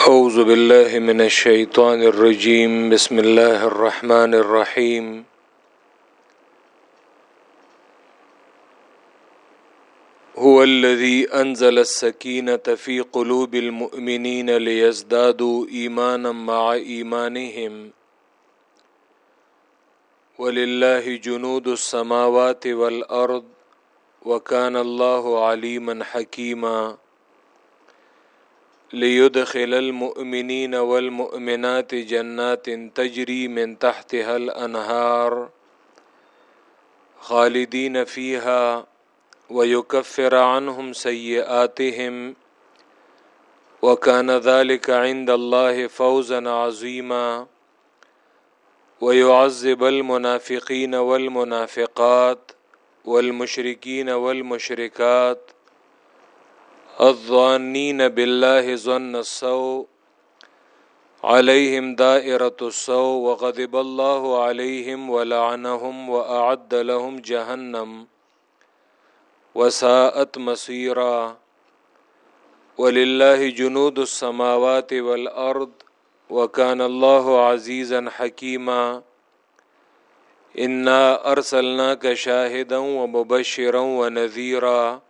أعوذ بالله من الشيطان الرجيم. بسم الله الرحمن الرحيم. هو الذي أنزل السكينة في قلوب المؤمنين ليزدادوا إيمانا مع إيمانهم. ولله جنود السماوات والأرض، وكان الله عليما حكيما. ليدخل المؤمنين والمؤمنات جنات تجري من تحتها الأنهار خالدين فيها ويكفر عنهم سيئاتهم وكان ذلك عند الله فوزا عظيما ويعذب المنافقين والمنافقات والمشركين والمشركات الظانين بالله ظن السوء عليهم دائرة السوء وغضب الله عليهم ولعنهم وأعد لهم جهنم وساءت مصيرا ولله جنود السماوات والأرض وكان الله عزيزا حكيما إنا أرسلناك شاهدا ومبشرا ونذيرا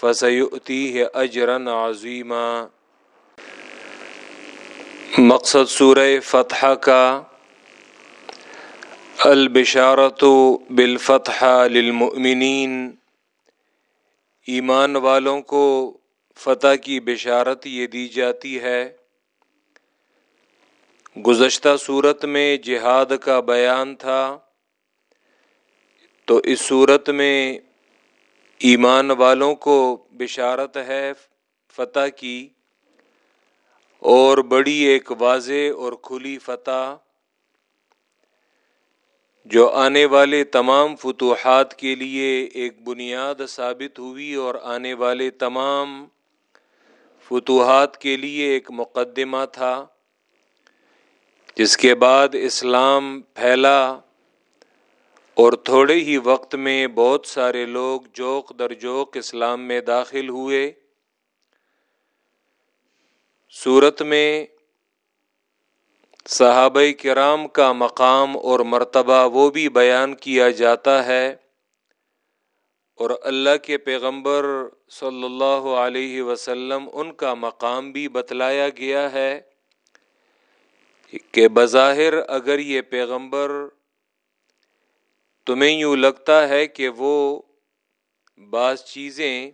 فسيؤتيه أجرا عظيما۔ مقصد سورہ فتح کا البشارت بالفتح للمؤمنین۔ ایمان والوں کو فتح کی بشارت یہ دی جاتی ہے۔ گزشتہ صورت میں جہاد کا بیان تھا۔ تو اس صورت میں ایمان والوں کو بشارت ہے فتح کی اور بڑی ایک واضح اور کھلی فتح جو آنے والے تمام فتوحات کے لیے ایک بنیاد ثابت ہوئی اور آنے والے تمام فتوحات کے لیے ایک مقدمہ تھا جس کے بعد اسلام پھیلا اور تھوڑے ہی وقت میں بہت سارے لوگ جوک در جوک اسلام میں داخل ہوئے۔ صورت میں صحابہ کرام کا مقام اور مرتبہ وہ بھی بیان کیا جاتا ہے۔ اور اللہ کے پیغمبر صلی اللہ علیہ وسلم ان کا مقام بھی بتلایا گیا ہے کہ بظاہر اگر یہ پیغمبر تمہیں یوں لگتا ہے کہ وہ بعض چیزیں،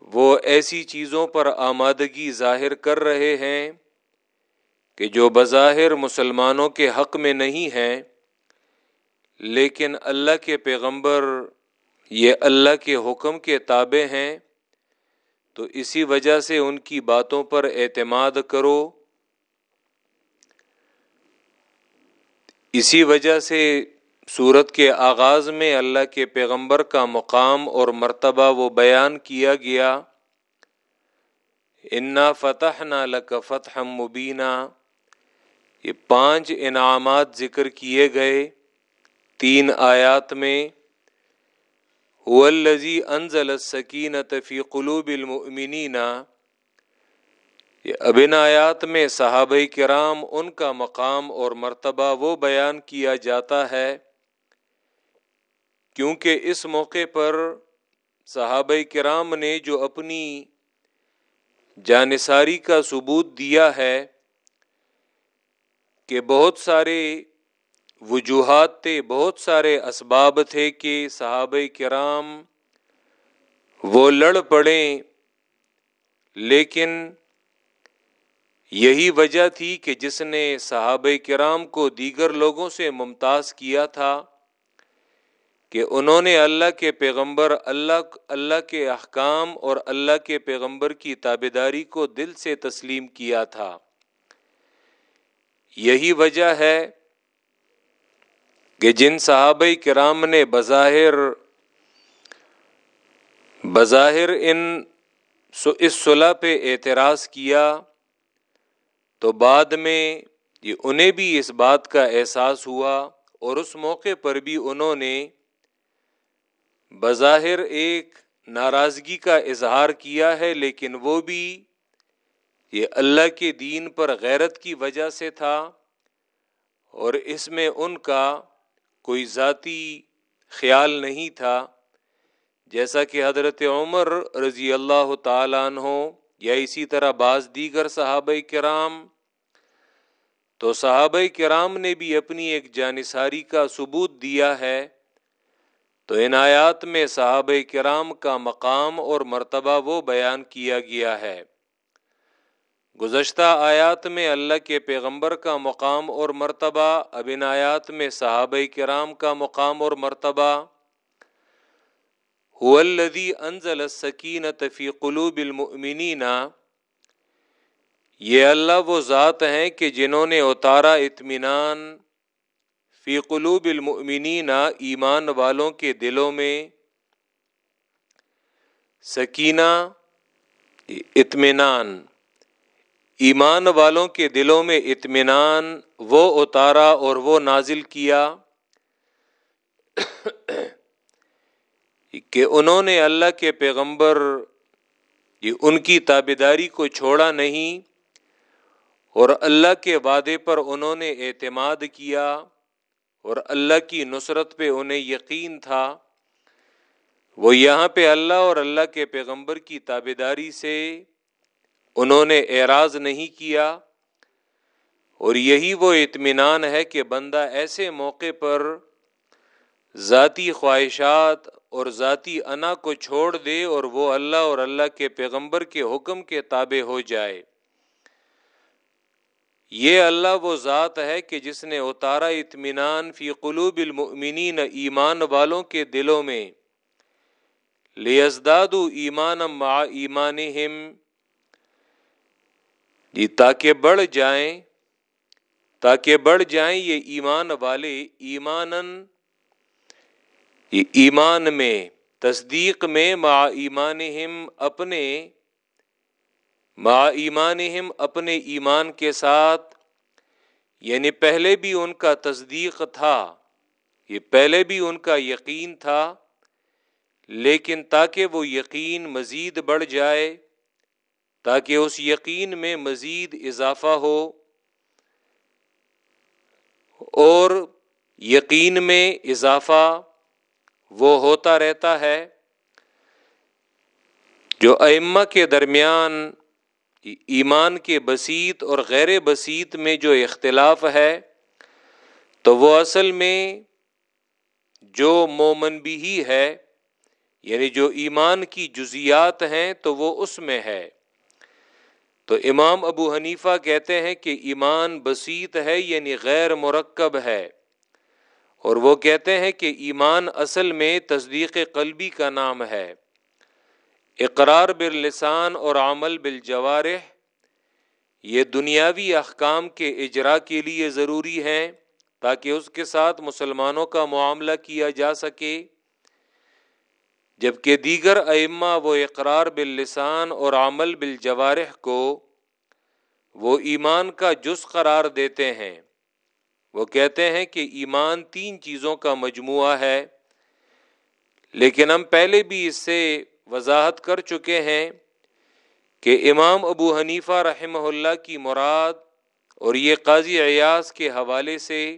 وہ ایسی چیزوں پر آمادگی ظاہر کر رہے ہیں کہ جو بظاہر مسلمانوں کے حق میں نہیں ہیں، لیکن اللہ کے پیغمبر یہ اللہ کے حکم کے تابع ہیں، تو اسی وجہ سے ان کی باتوں پر اعتماد کرو۔ اسی وجہ سے صورت کے آغاز میں اللہ کے پیغمبر کا مقام اور مرتبہ وہ بیان کیا گیا۔ انا فتح نہ لک فتح مبینہ یہ پانچ انعامات ذکر کیے گئے تین آیات میں۔ ولزی انزل سکینت فی قلوب المؤمنین یہ ابن آیات میں صحابہ کرام ان کا مقام اور مرتبہ وہ بیان کیا جاتا ہے۔ کیونکہ اس موقع پر صحابہ کرام نے جو اپنی جانصاری کا ثبوت دیا ہے کہ بہت سارے وجوہات تھے، بہت سارے اسباب تھے کہ صحابہ کرام وہ لڑ پڑیں، لیکن یہی وجہ تھی کہ جس نے صحابہ کرام کو دیگر لوگوں سے ممتاز کیا تھا۔ کہ انہوں نے اللہ کے پیغمبر، اللہ اللہ کے احکام اور اللہ کے پیغمبر کی تابے داری کو دل سے تسلیم کیا تھا۔ یہی وجہ ہے کہ جن صحابہ کرام نے بظاہر بظاہر ان اس صلح پہ اعتراض کیا تو بعد میں یہ انہیں بھی اس بات کا احساس ہوا اور اس موقع پر بھی انہوں نے بظاہر ایک ناراضگی کا اظہار کیا ہے، لیکن وہ بھی یہ اللہ کے دین پر غیرت کی وجہ سے تھا اور اس میں ان کا کوئی ذاتی خیال نہیں تھا۔ جیسا کہ حضرت عمر رضی اللہ تعالیٰ عنہ یا اسی طرح بعض دیگر صحابہ کرام، تو صحابہ کرام نے بھی اپنی ایک جانصاری کا ثبوت دیا ہے۔ تو ان آیات میں صحابہ کرام کا مقام اور مرتبہ وہ بیان کیا گیا ہے۔ گزشتہ آیات میں اللہ کے پیغمبر کا مقام اور مرتبہ، اب ان آیات میں صحابہ کرام کا مقام اور مرتبہ۔ الذي انزل السکینة فی قلوب المؤمنین۔ یہ اللہ وہ ذات ہیں کہ جنہوں نے اتارا اطمینان فی قلوب المؤمنین ایمان والوں کے دلوں میں سکینہ، اطمینان۔ ایمان والوں کے دلوں میں اطمینان، وہ اتارا اور وہ نازل کیا کہ انہوں نے اللہ کے پیغمبر ان کی تابیداری کو چھوڑا نہیں اور اللہ کے وعدے پر انہوں نے اعتماد کیا۔ اور اللہ کی نصرت پہ انہیں یقین تھا۔ وہ یہاں پہ اللہ اور اللہ کے پیغمبر کی تابیداری سے انہوں نے اعراض نہیں کیا۔ اور یہی وہ اطمینان ہے کہ بندہ ایسے موقع پر ذاتی خواہشات اور ذاتی انا کو چھوڑ دے اور وہ اللہ اور اللہ کے پیغمبر کے حکم کے تابع ہو جائے۔ یہ اللہ وہ ذات ہے کہ جس نے اتارا اطمینان فی قلوب المؤمنین ایمان والوں کے دلوں میں لیزداد ایمان مع ایمانہم جی تاکہ بڑھ جائیں، تاکہ بڑھ جائیں یہ ایمان والے ایمان ایمان میں، تصدیق میں مع ایمانہم اپنے مع ایمانہم اپنے ایمان کے ساتھ یعنی پہلے بھی ان کا تصدیق تھا، یہ پہلے بھی ان کا یقین تھا، لیکن تاکہ وہ یقین مزید بڑھ جائے، تاکہ اس یقین میں مزید اضافہ ہو، اور یقین میں اضافہ وہ ہوتا رہتا ہے جو ائمہ کے درمیان ایمان کے بسیط اور غیر بسیط میں جو اختلاف ہے، تو وہ اصل میں جو مومن بھی ہی ہے یعنی جو ایمان کی جزیات ہیں، تو وہ اس میں ہے۔ تو امام ابو حنیفہ کہتے ہیں کہ ایمان بسیط ہے یعنی غیر مرکب ہے۔ اور وہ کہتے ہیں کہ ایمان اصل میں تصدیق قلبی کا نام ہے۔ اقرار باللسان اور عمل بالجوارح، یہ دنیاوی احکام کے اجرا کے لیے ضروری ہیں تاکہ اس کے ساتھ مسلمانوں کا معاملہ کیا جا سکے۔ جبکہ دیگر ائمہ وہ اقرار باللسان اور عمل بالجوارح کو وہ ایمان کا جز قرار دیتے ہیں۔ وہ کہتے ہیں کہ ایمان تین چیزوں کا مجموعہ ہے، لیکن ہم پہلے بھی اس سے وضاحت کر چکے ہیں کہ امام ابو حنیفہ رحمہ اللہ کی مراد اور یہ قاضی ایاز کے حوالے سے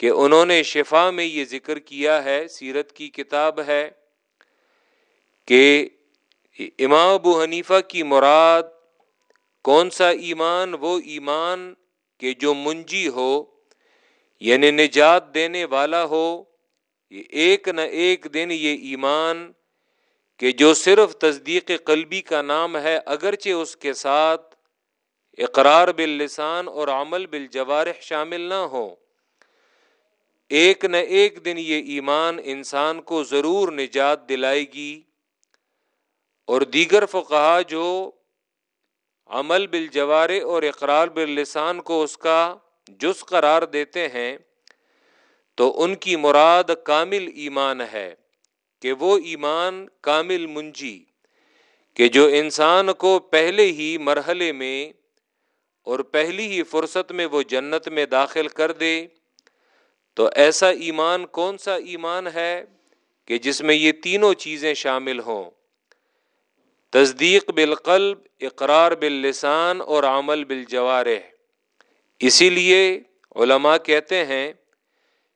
کہ انہوں نے شفا میں یہ ذکر کیا ہے، سیرت کی کتاب ہے کہ امام ابو حنیفہ کی مراد کون سا ایمان، وہ ایمان کہ جو منجی ہو یعنی نجات دینے والا ہو، یہ ایک نہ ایک دن یہ ایمان کہ جو صرف تصدیق قلبی کا نام ہے، اگرچہ اس کے ساتھ اقرار باللسان اور عمل بالجوارح شامل نہ ہو ایک نہ ایک دن یہ ایمان انسان کو ضرور نجات دلائے گی اور دیگر فقہا جو عمل بالجوارے اور اقرار باللسان کو اس کا جز قرار دیتے ہیں، تو ان کی مراد کامل ایمان ہے۔ کہ وہ ایمان کامل منجی، کہ جو انسان کو پہلے ہی مرحلے میں اور پہلی ہی فرصت میں وہ جنت میں داخل کر دے، تو ایسا ایمان کون سا ایمان ہے کہ جس میں یہ تینوں چیزیں شامل ہوں؟ تصدیق بالقلب، اقرار باللسان اور عمل بالجوارح۔ اسی لیے علماء کہتے ہیں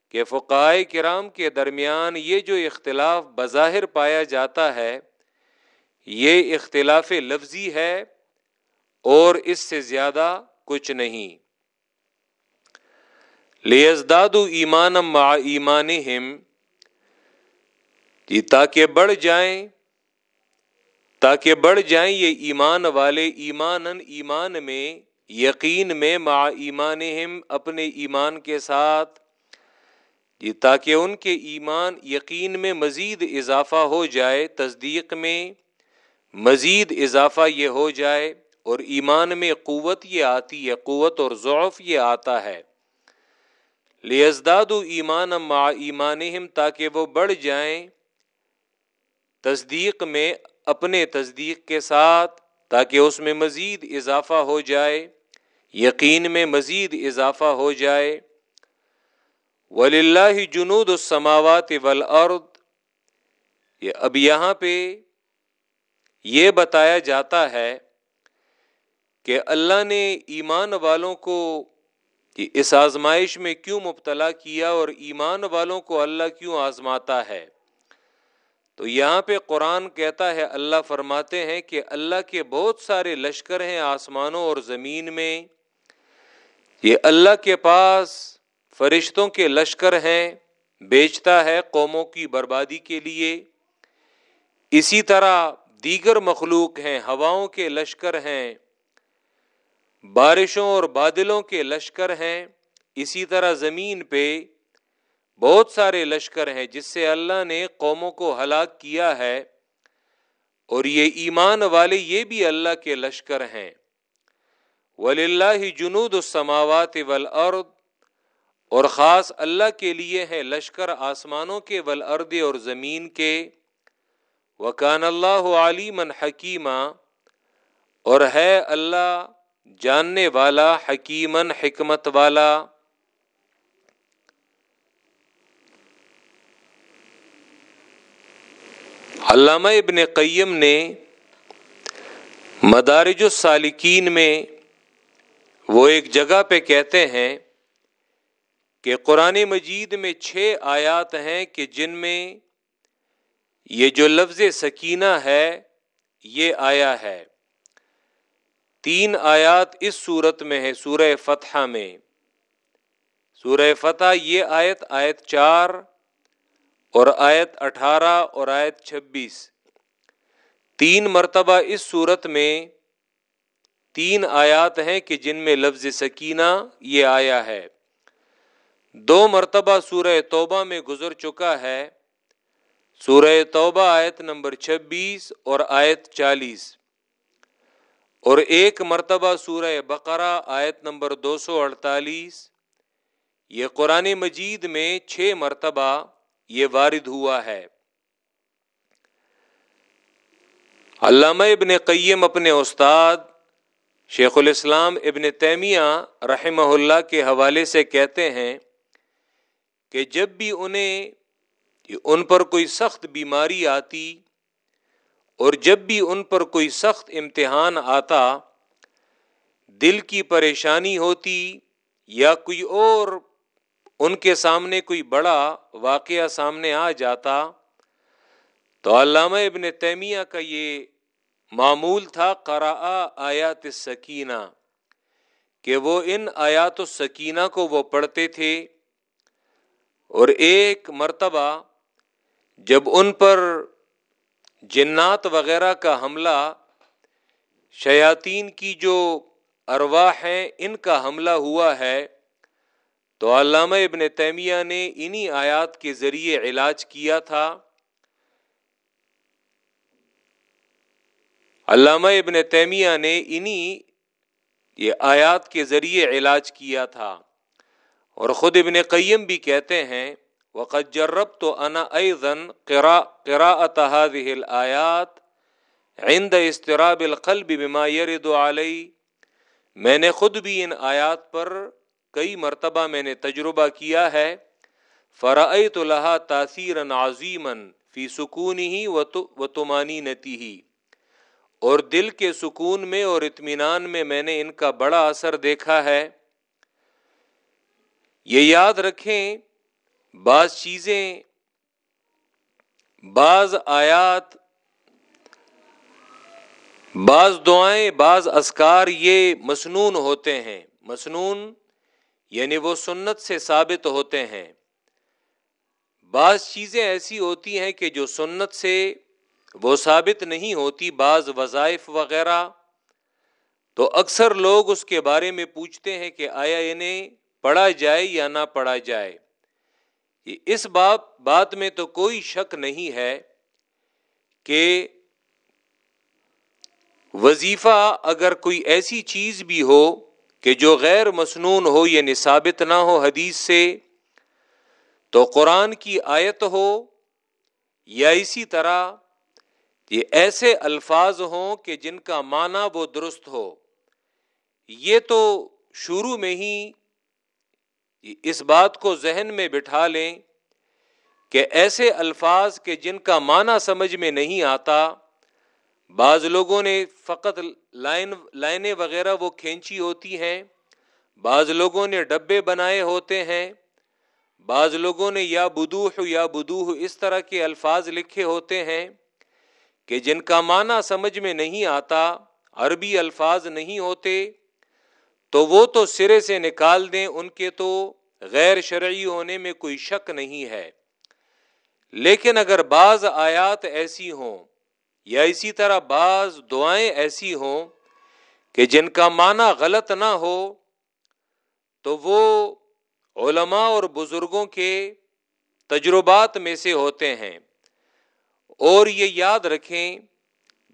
کہ فقائے کرام کے درمیان یہ جو اختلاف بظاہر پایا جاتا ہے، یہ اختلاف لفظی ہے اور اس سے زیادہ کچھ نہیں۔ لیزداد ایمان مع ایمان جی تاکہ بڑھ جائیں، تاکہ بڑھ جائیں یہ ایمان والے ایمان ایمان میں، یقین میں مع ایمان اپنے ایمان کے ساتھ جی تاکہ ان کے ایمان یقین میں مزید اضافہ ہو جائے، تصدیق میں مزید اضافہ یہ ہو جائے اور ایمان میں قوت یہ آتی ہے، قوت اور ضعف یہ آتا ہے۔ لیزداد ایمان مع ایمان تاکہ وہ بڑھ جائیں، تصدیق میں اپنے تصدیق کے ساتھ تاکہ اس میں مزید اضافہ ہو جائے، یقین میں مزید اضافہ ہو جائے۔ ولی اللہ جنود السماوات والارض۔ یہ اب یہاں پہ یہ بتایا جاتا ہے کہ اللہ نے ایمان والوں کو اس آزمائش میں کیوں مبتلا کیا اور ایمان والوں کو اللہ کیوں آزماتا ہے۔ تو یہاں پہ قرآن کہتا ہے، اللہ فرماتے ہیں کہ اللہ کے بہت سارے لشکر ہیں آسمانوں اور زمین میں۔ یہ اللہ کے پاس فرشتوں کے لشکر ہیں، بیچتا ہے قوموں کی بربادی کے لیے۔ اسی طرح دیگر مخلوق ہیں، ہواؤں کے لشکر ہیں، بارشوں اور بادلوں کے لشکر ہیں۔ اسی طرح زمین پہ بہت سارے لشکر ہیں، جس سے اللہ نے قوموں کو ہلاک کیا ہے۔ اور یہ ایمان والے یہ بھی اللہ کے لشکر ہیں۔ ولی اللہ جنود السماوات والارض اور خاص اللہ کے لیے ہے لشکر آسمانوں کے ولرد اور زمین کے۔ وکان اللہ علیمن حکیمہ اور ہے اللہ جاننے والا حکیمن حکمت والا۔ علامہ ابن قیم نے مدارج السالکین میں وہ ایک جگہ پہ کہتے ہیں کہ قرآن مجید میں چھ آیات ہیں کہ جن میں یہ جو لفظ سکینہ ہے، یہ آیا ہے۔ تین آیات اس صورت میں ہے سورہ فتح میں۔ سورہ فتح یہ آیت آیت چار اور آیت اٹھارہ اور آیت چھبیس۔ تین مرتبہ اس صورت میں تین آیات ہیں کہ جن میں لفظ سکینہ یہ آیا ہے۔ دو مرتبہ سورہ توبہ میں گزر چکا ہے۔ سورہ توبہ آیت نمبر چھبیس اور آیت چالیس۔ اور ایک مرتبہ سورہ بقرہ آیت نمبر دو سو اڑتالیس۔ یہ قرآن مجید میں چھ مرتبہ یہ وارد ہوا ہے۔ علامہ ابن قیم اپنے استاد شیخ الاسلام ابن تیمیہ رحمہ اللہ کے حوالے سے کہتے ہیں کہ جب بھی انہیں ان پر کوئی سخت بیماری آتی اور جب بھی ان پر کوئی سخت امتحان آتا، دل کی پریشانی ہوتی یا کوئی اور ان کے سامنے کوئی بڑا واقعہ سامنے آ جاتا، تو علامہ ابن تیمیہ کا یہ معمول تھا قرآ آیات سکینہ کہ وہ ان آیات السکینہ کو وہ پڑھتے تھے اور ایک مرتبہ جب ان پر جنات وغیرہ کا حملہ، شیاطین کی جو ارواح ہیں، ان کا حملہ ہوا ہے، تو علامہ ابن تیمیہ نے انہی آیات کے ذریعے علاج کیا تھا۔ علامہ ابن تیمیہ نے انہی یہ آیات کے ذریعے علاج کیا تھا۔ اور خود ابن قیم بھی کہتے ہیں وقت جرب تو انا ایزن هذه الآیات عند استراب القلب بما يرد علی میں نے خود بھی ان آیات پر کئی مرتبہ میں نے تجربہ کیا ہے۔ فرعت لها تاثیر عظیما فی سکون ہی و تمانی نتی ہی اور دل کے سکون میں اور اطمینان میں میں نے ان کا بڑا اثر دیکھا ہے۔ یہ یاد رکھیں، بعض چیزیں، بعض آیات، بعض دعائیں، بعض اسکار یہ مصنون ہوتے ہیں۔ مصنون یعنی وہ سنت سے ثابت ہوتے ہیں۔ بعض چیزیں ایسی ہوتی ہیں کہ جو سنت سے وہ ثابت نہیں ہوتی، بعض وظائف وغیرہ۔ تو اکثر لوگ اس کے بارے میں پوچھتے ہیں کہ آیا انہیں پڑھا جائے یا نہ پڑھا جائے۔ اس بات بات میں تو کوئی شک نہیں ہے کہ وظیفہ اگر کوئی ایسی چیز بھی ہو کہ جو غیر مصنون ہو یعنی ثابت نہ ہو حدیث سے، تو قرآن کی آیت ہو یا اسی طرح یہ ایسے الفاظ ہوں کہ جن کا معنی وہ درست ہو۔ یہ تو شروع میں ہی اس بات کو ذہن میں بٹھا لیں کہ ایسے الفاظ کے جن کا معنی سمجھ میں نہیں آتا، بعض لوگوں نے فقط لائن، لائنیں وغیرہ وہ کھینچی ہوتی ہیں، بعض لوگوں نے ڈبے بنائے ہوتے ہیں، بعض لوگوں نے یا بدوح یا بدوح اس طرح کے الفاظ لکھے ہوتے ہیں کہ جن کا معنی سمجھ میں نہیں آتا، عربی الفاظ نہیں ہوتے تو وہ تو سرے سے نکال دیں، ان کے تو غیر شرعی ہونے میں کوئی شک نہیں ہے۔ لیکن اگر بعض آیات ایسی ہوں یا اسی طرح بعض دعائیں ایسی ہوں کہ جن کا معنی غلط نہ ہو، تو وہ علماء اور بزرگوں کے تجربات میں سے ہوتے ہیں۔ اور یہ یاد رکھیں،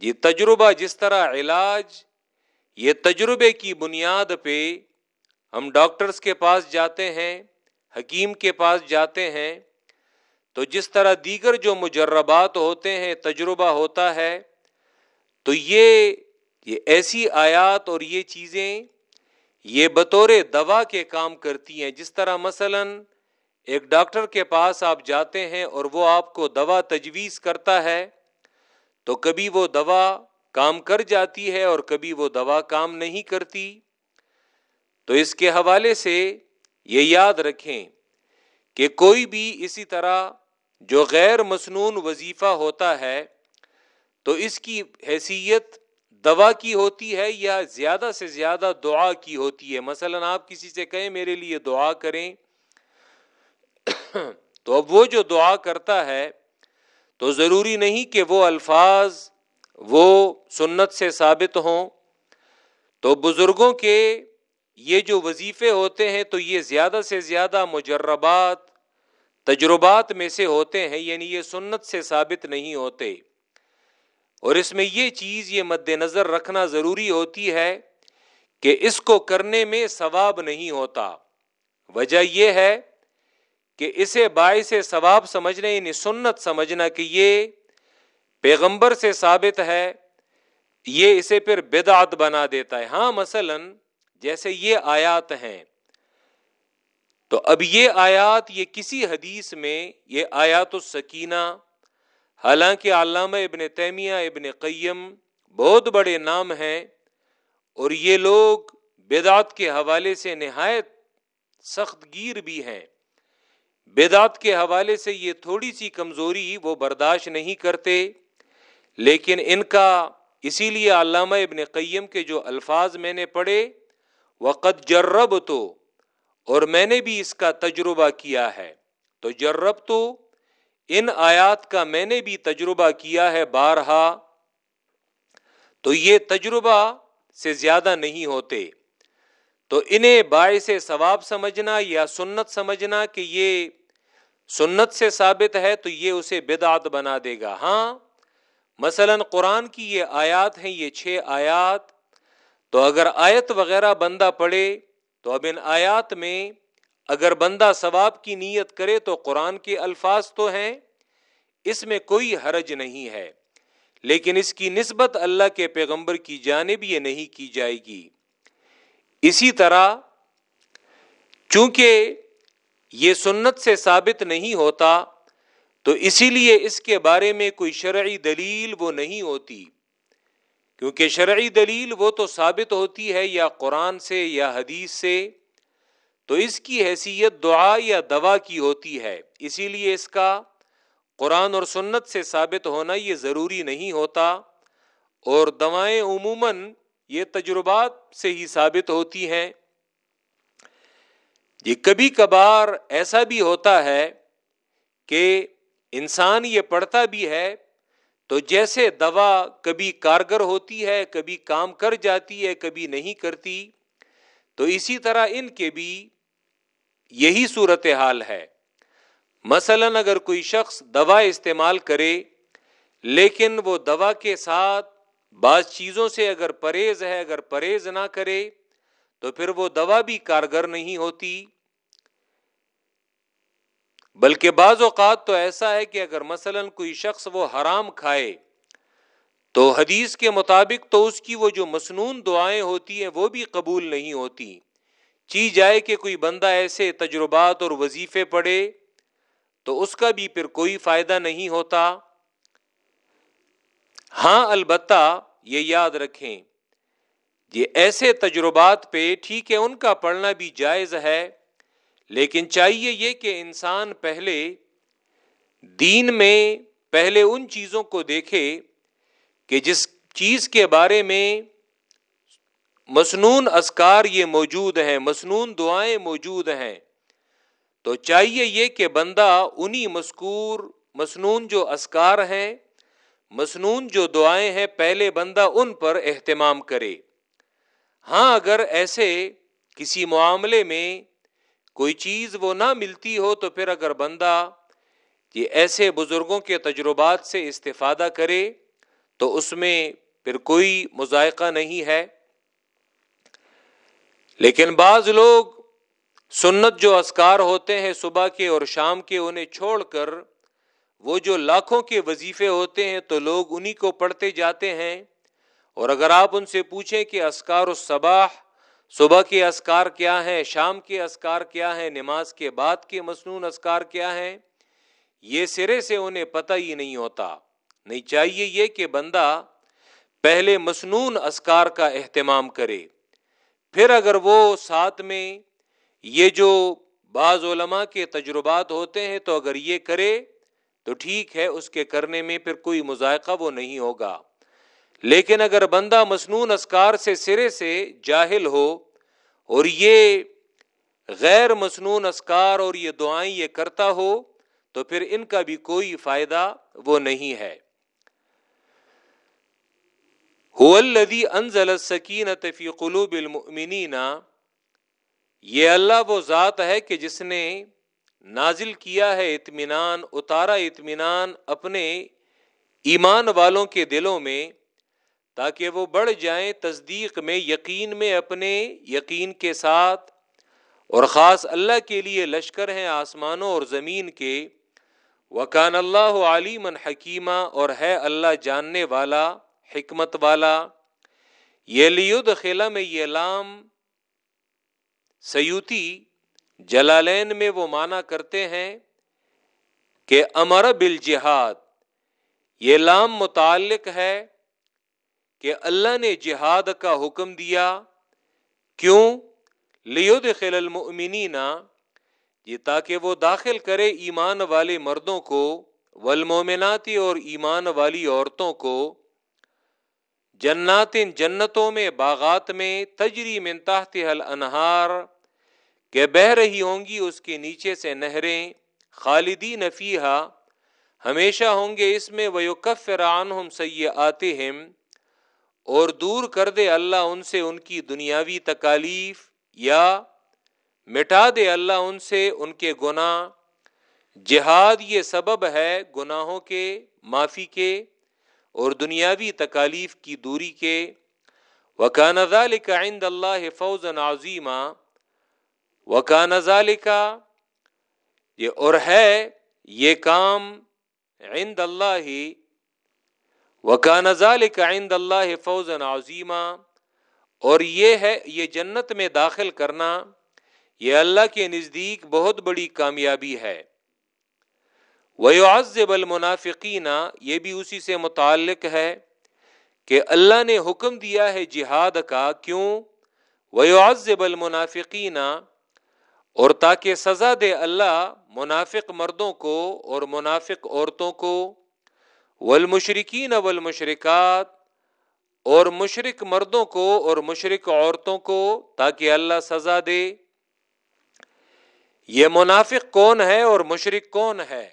یہ تجربہ جس طرح علاج یہ تجربے کی بنیاد پہ ہم ڈاکٹرز کے پاس جاتے ہیں، حکیم کے پاس جاتے ہیں، تو جس طرح دیگر جو مجربات ہوتے ہیں، تجربہ ہوتا ہے، تو یہ یہ ایسی آیات اور یہ چیزیں یہ بطور دوا کے کام کرتی ہیں۔ جس طرح مثلا ایک ڈاکٹر کے پاس آپ جاتے ہیں اور وہ آپ کو دوا تجویز کرتا ہے، تو کبھی وہ دوا کام کر جاتی ہے اور کبھی وہ دوا کام نہیں کرتی۔ تو اس کے حوالے سے یہ یاد رکھیں کہ کوئی بھی اسی طرح جو غیر مصنون وظیفہ ہوتا ہے، تو اس کی حیثیت دوا کی ہوتی ہے یا زیادہ سے زیادہ دعا کی ہوتی ہے۔ مثلا آپ کسی سے کہیں، میرے لیے دعا کریں۔ تو اب وہ جو دعا کرتا ہے، تو ضروری نہیں کہ وہ الفاظ وہ سنت سے ثابت ہوں تو بزرگوں کے یہ جو وظیفے ہوتے ہیں تو یہ زیادہ سے زیادہ مجربات، تجربات میں سے ہوتے ہیں یعنی یہ سنت سے ثابت نہیں ہوتے۔ اور اس میں یہ چیز، یہ مد نظر رکھنا ضروری ہوتی ہے کہ اس کو کرنے میں ثواب نہیں ہوتا۔ وجہ یہ ہے کہ اسے باعث ثواب سمجھنے یعنی سنت سمجھنا کہ یہ پیغمبر سے ثابت ہے، یہ اسے پھر بدعت بنا دیتا ہے۔ ہاں مثلا جیسے یہ آیات ہیں۔ تو اب یہ آیات، یہ کسی حدیث میں یہ آیات السکینہ، حالانکہ علامہ ابن تیمیہ، ابن قیم بہت بڑے نام ہیں اور یہ لوگ بدعت کے حوالے سے نہایت سخت گیر بھی ہیں۔ بدعت کے حوالے سے یہ تھوڑی سی کمزوری وہ برداشت نہیں کرتے۔ لیکن ان کا اسی لیے علامہ ابن قیم کے جو الفاظ میں نے پڑھے وقت جرب تو اور میں نے بھی اس کا تجربہ کیا ہے۔ تو جرب تو ان آیات کا میں نے بھی تجربہ کیا ہے بارہا۔ تو یہ تجربہ سے زیادہ نہیں ہوتے۔ تو انہیں باعث ثواب سمجھنا یا سنت سمجھنا کہ یہ سنت سے ثابت ہے تو یہ اسے بدعت بنا دے گا۔ ہاں مثلا قرآن کی یہ آیات ہیں، یہ چھ آیات، تو اگر آیت وغیرہ بندہ پڑھے، تو اب ان آیات میں اگر بندہ ثواب کی نیت کرے تو قرآن کے الفاظ تو ہیں، اس میں کوئی حرج نہیں ہے۔ لیکن اس کی نسبت اللہ کے پیغمبر کی جانب یہ نہیں کی جائے گی۔ اسی طرح چونکہ یہ سنت سے ثابت نہیں ہوتا تو اسی لیے اس کے بارے میں کوئی شرعی دلیل وہ نہیں ہوتی، کیونکہ شرعی دلیل وہ تو ثابت ہوتی ہے یا قرآن سے یا حدیث سے۔ تو اس کی حیثیت دعا یا دوا کی ہوتی ہے، اسی لیے اس کا قرآن اور سنت سے ثابت ہونا یہ ضروری نہیں ہوتا۔ اور دوائیں عموماً یہ تجربات سے ہی ثابت ہوتی ہیں۔ یہ کبھی کبھار ایسا بھی ہوتا ہے کہ انسان یہ پڑھتا بھی ہے تو جیسے دوا کبھی کارگر ہوتی ہے، کبھی کام کر جاتی ہے، کبھی نہیں کرتی، تو اسی طرح ان کے بھی یہی صورت حال ہے۔ مثلا اگر کوئی شخص دوا استعمال کرے، لیکن وہ دوا کے ساتھ بعض چیزوں سے اگر پرہیز ہے، اگر پرہیز نہ کرے، تو پھر وہ دوا بھی کارگر نہیں ہوتی۔ بلکہ بعض اوقات تو ایسا ہے کہ اگر مثلا کوئی شخص وہ حرام کھائے، تو حدیث کے مطابق تو اس کی وہ جو مصنون دعائیں ہوتی ہیں وہ بھی قبول نہیں ہوتی۔ چی جائے کہ کوئی بندہ ایسے تجربات اور وظیفے پڑے تو اس کا بھی پھر کوئی فائدہ نہیں ہوتا۔ ہاں البتہ یہ یاد رکھیں، یہ ایسے تجربات پہ ٹھیک ہے، ان کا پڑھنا بھی جائز ہے۔ لیکن چاہیے یہ کہ انسان پہلے دین میں پہلے ان چیزوں کو دیکھے کہ جس چیز کے بارے میں مصنون اسکار یہ موجود ہیں، مصنون دعائیں موجود ہیں۔ تو چاہیے یہ کہ بندہ انہی مذکور، مصنون جو اسکار ہیں، مصنون جو دعائیں ہیں، پہلے بندہ ان پر اہتمام کرے۔ ہاں اگر ایسے کسی معاملے میں کوئی چیز وہ نہ ملتی ہو تو پھر اگر بندہ یہ ایسے بزرگوں کے تجربات سے استفادہ کرے تو اس میں پھر کوئی مذائقہ نہیں ہے۔ لیکن بعض لوگ سنت جو اسکار ہوتے ہیں صبح کے اور شام کے انہیں چھوڑ کر وہ جو لاکھوں کے وظیفے ہوتے ہیں تو لوگ انہی کو پڑھتے جاتے ہیں۔ اور اگر آپ ان سے پوچھیں کہ اسکار الصباح صبح کے اسکار کیا ہیں، شام کے اسکار کیا ہیں، نماز کے بعد کے مصنون اسکار کیا ہیں؟ یہ سرے سے انہیں پتہ ہی نہیں ہوتا۔ نہیں چاہیے یہ کہ بندہ پہلے مصنون اسکار کا اہتمام کرے۔ پھر اگر وہ ساتھ میں یہ جو بعض علماء کے تجربات ہوتے ہیں تو اگر یہ کرے تو ٹھیک ہے، اس کے کرنے میں پھر کوئی مذائقہ وہ نہیں ہوگا۔ لیکن اگر بندہ مصنون اسکار سے سرے سے جاہل ہو اور یہ غیر مصنون اسکار اور یہ دعائیں یہ کرتا ہو، تو پھر ان کا بھی کوئی فائدہ وہ نہیں ہے۔ انزل السکینت فی قلوب المؤمنین۔ یہ اللہ وہ ذات ہے کہ جس نے نازل کیا ہے اطمینان، اتارا اطمینان اپنے ایمان والوں کے دلوں میں۔ تاکہ وہ بڑھ جائیں تصدیق میں، یقین میں اپنے یقین کے ساتھ۔ اور خاص اللہ کے لیے لشکر ہیں آسمانوں اور زمین کے۔ وکان اللہ علیم حکیمہ اور ہے اللہ جاننے والا، حکمت والا۔ یہ لیود خلا میں یہ لام سیوتی جلالین میں وہ مانا کرتے ہیں کہ امر بل جہاد یہ لام متعلق ہے۔ کہ اللہ نے جہاد کا حکم دیا، کیوں؟ لیود خل المؤمنین، یہ تاکہ وہ داخل کرے ایمان والے مردوں کو والمومناتی اور ایمان والی عورتوں کو۔ جنات جنتوں میں، باغات میں، تجری من تحت حل انہار کہ بہ رہی ہوں گی اس کے نیچے سے نہریں خالدی نفیحہ ہمیشہ ہوں گے اس میں وہ کف فران ہم سی آتے اور دور کر دے اللہ ان سے ان کی دنیاوی تکالیف، یا مٹا دے اللہ ان سے ان کے گناہ۔ جہاد یہ سبب ہے گناہوں کے، معافی کے، اور دنیاوی تکالیف کی دوری کے۔ وکا نظال کا عند اللہ فوز عظیمہ وکا نظال کا یہ اور ہے یہ کام عند اللہ ہی وکا نظال کا عند اللہ فوز عظیمہ اور یہ ہے، یہ جنت میں داخل کرنا، یہ اللہ کے نزدیک بہت بڑی کامیابی ہے۔ ویعذب المنافقین، یہ بھی اسی سے متعلق ہے کہ اللہ نے حکم دیا ہے جہاد کا، کیوں؟ ویعذب المنافقین، اور تاکہ سزا دے اللہ منافق مردوں کو اور منافق عورتوں کو۔ والمشرکین والمشرکات، اور مشرق مردوں کو اور مشرق عورتوں کو تاکہ اللہ سزا دے۔ یہ منافق کون ہے اور مشرق کون ہے؟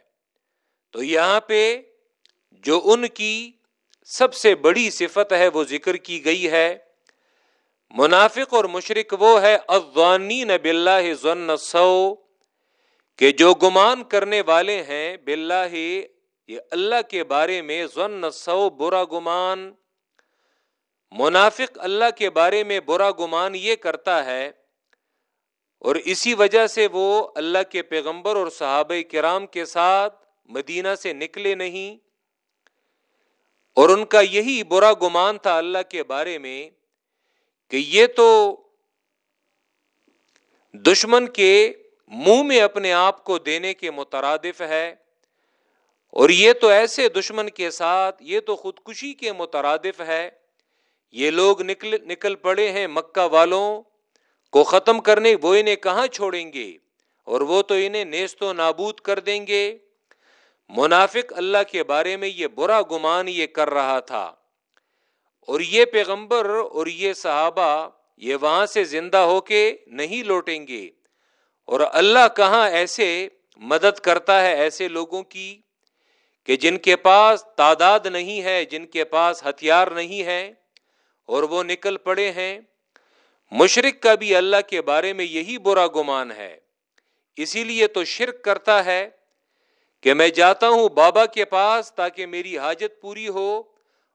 تو یہاں پہ جو ان کی سب سے بڑی صفت ہے، وہ ذکر کی گئی ہے۔ منافق اور مشرق وہ ہے افغانی باللہ ظن سو کہ جو گمان کرنے والے ہیں، باللہ یہ اللہ کے بارے میں ظن سو برا گمان، منافق اللہ کے بارے میں برا گمان یہ کرتا ہے، اور اسی وجہ سے وہ اللہ کے پیغمبر اور صحابہ کرام کے ساتھ مدینہ سے نکلے نہیں۔ اور ان کا یہی برا گمان تھا اللہ کے بارے میں کہ یہ تو دشمن کے منہ میں اپنے آپ کو دینے کے مترادف ہے۔ اور یہ تو ایسے دشمن کے ساتھ، یہ تو خودکشی کے مترادف ہے۔ یہ لوگ نکل نکل پڑے ہیں مکہ والوں کو ختم کرنے، وہ انہیں کہاں چھوڑیں گے؟ اور وہ تو انہیں نیست و نابود کر دیں گے۔ منافق اللہ کے بارے میں یہ برا گمان یہ کر رہا تھا۔ اور یہ پیغمبر اور یہ صحابہ یہ وہاں سے زندہ ہو کے نہیں لوٹیں گے۔ اور اللہ کہاں ایسے مدد کرتا ہے ایسے لوگوں کی؟ کہ جن کے پاس تعداد نہیں ہے، جن کے پاس ہتھیار نہیں ہے اور وہ نکل پڑے ہیں مشرق کا بھی اللہ کے بارے میں یہی برا گمان ہے۔ اسی لیے تو شرک کرتا ہے کہ میں جاتا ہوں بابا کے پاس تاکہ میری حاجت پوری ہو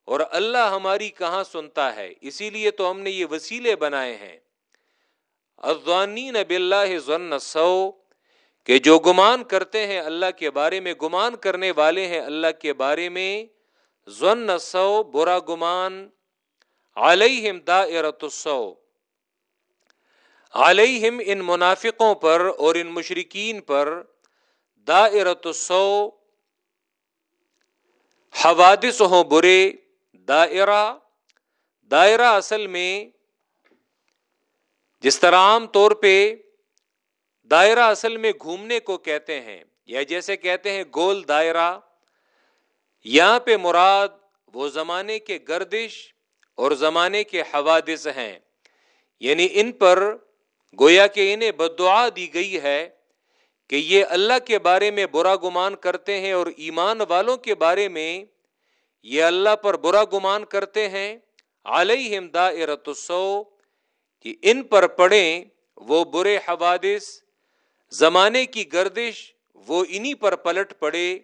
اور اللہ ہماری کہاں سنتا ہے۔ اسی لیے تو ہم نے یہ وسیلے بنائے ہیں۔ افغانین ضن سو کہ جو گمان کرتے ہیں اللہ کے بارے میں، گمان کرنے والے ہیں اللہ کے بارے میں ضن سو، برا گمان، علیہم دائرۃ السو علیہم ان منافقوں پر اور ان مشرقین پر دائرۃ السو حوادث ہوں برے، دائرہ دائرہ اصل میں جس طرح عام طور پہ دائرہ اصل میں گھومنے کو کہتے ہیں، یا جیسے کہتے ہیں گول دائرہ، یہاں پہ مراد وہ زمانے کے گردش اور زمانے کے حوادث ہیں۔ یعنی ان پر گویا کہ انہیں بدعا دی گئی ہے کہ یہ اللہ کے بارے میں برا گمان کرتے ہیں اور ایمان والوں کے بارے میں یہ اللہ پر برا گمان کرتے ہیں۔ علیہم دائرۃ السو کہ ان پر پڑیں وہ برے حوادث زمانے کی گردش وہ انہی پر پلٹ پڑے